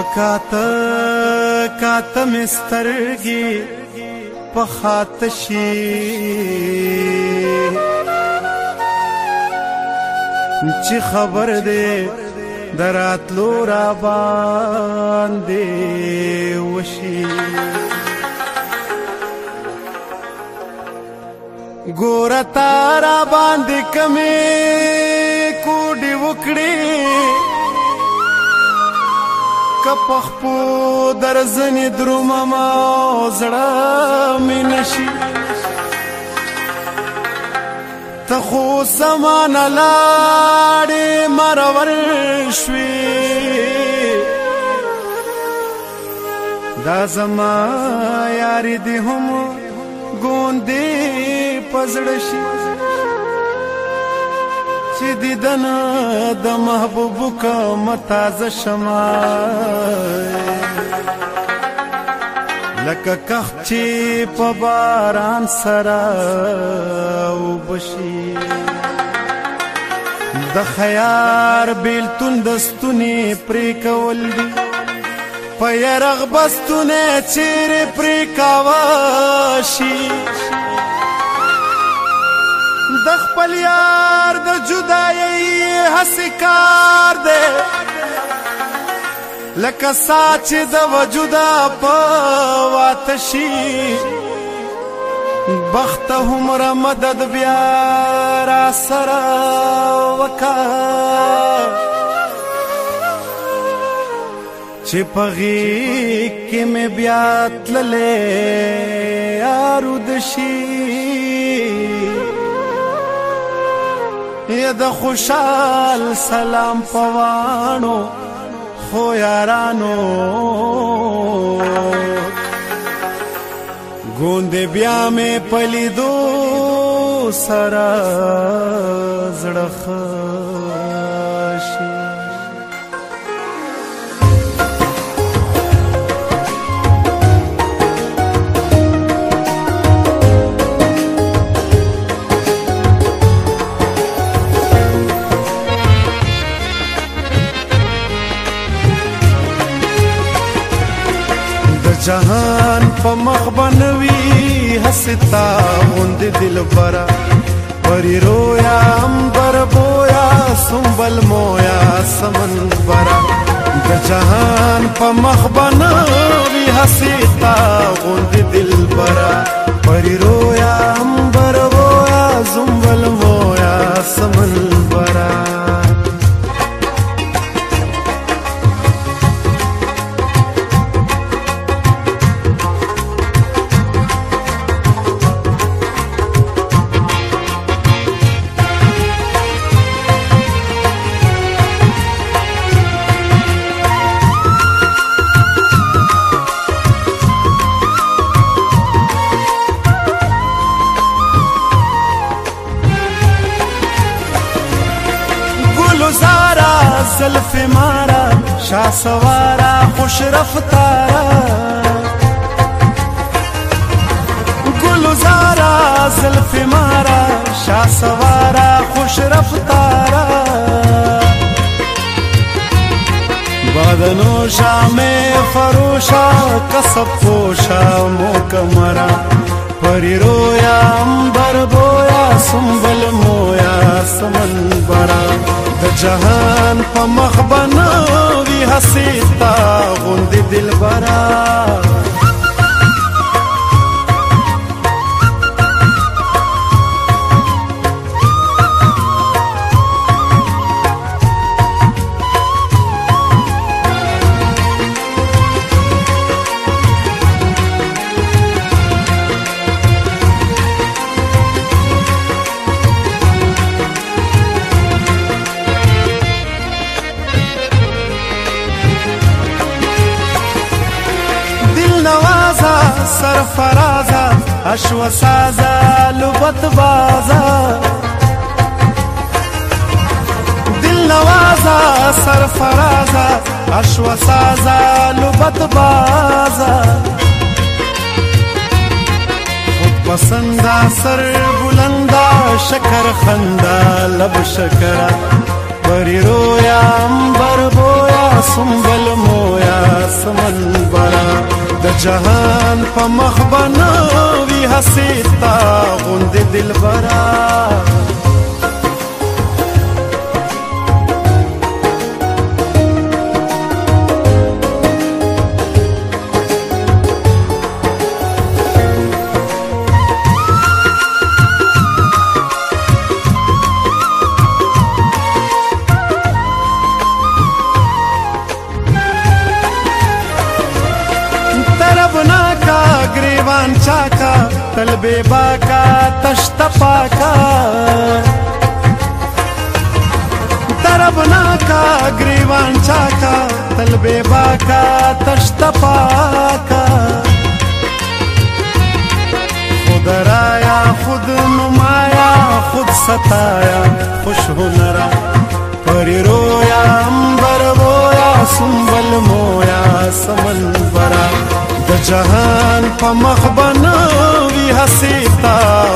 وکاته کاته مسترګي په خاتشي چې خبر دې دراتلو را باندې وشي ګور تارا باندې کمه کوډي وکړي کپخپو در زنی دروم ما زړه می نشي ته خو زمان لاړې مرور شوي دا زما یاري دی هم ګوندې پزړ شي چې دیدن د محبوب کا متازه شما لکه کخ چې په باران سره وبشي د خیار بیلتون دستونه پرې کول دي په یرغ بستونه چیرې پرې کاوه شي د خپل یار د جدایي حسکار دے لکه ساچ د وجودا په واتشي بخت همره مدد بیا را سره وکا چې پغې کې مې بیا تللې یارو دشي یا د خوشحال سلام پوانو خو یارانو ګوند بیا مې پلیدو سره زړخه جهان په مخ بنوي حستا غوند دلبرا پری رویا امبر بویا سنبل مویا سمن برا د جهان په مخ بنوي حستا غوند دلبرا پری رویا امبر بویا سنبل مویا سمن जुल्फ मारा शाह सवारा खुश रफ्तारा गुलजारा जुल्फ मारा शाह सवारा खुश रफ्तारा बदनोशा में फरोशा कसब पोशा मरा परी रोया अंबर बोया सुंबल मोया समन बरा जहां په مخ بناوي حسیتا غوندې دلبره اشو سازا لبت بازا دل نوازا سرفرازا اشو سازا لبت بازا خود پسندا سر بلندا شکر خندا لب شکرا بری رویام بر بویا سنبل مویا سمن برا د جهان په مخ بنا ستا غوند دلبره ځان چاکا تل بے باکا تشت پاکا دربنا کا گریوان چاکا تل بے باکا تشت پاکا خود رایا خود نمایا خود ستایا خوش هنرا جهان په مخ بنوي حسیتا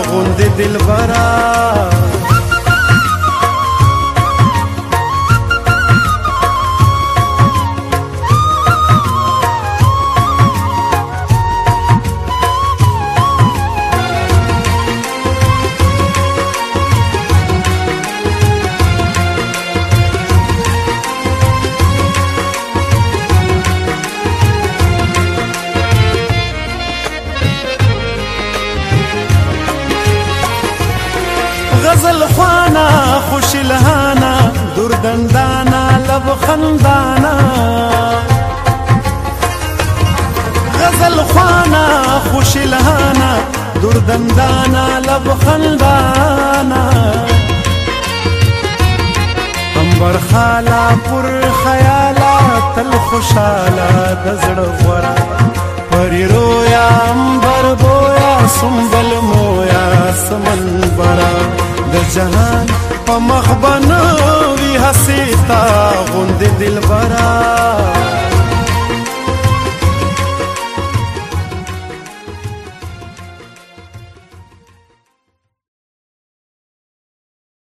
غوند دلبره خندانا غزل خوانا خوش لهانا دردندانا لب خندانا انبر خالا پر خیالا تل خوشالا دزړ غورا پری رویا انبر بویا سنبل مویا سمن برا د جهان په مخ بنو así está Gondi del Bará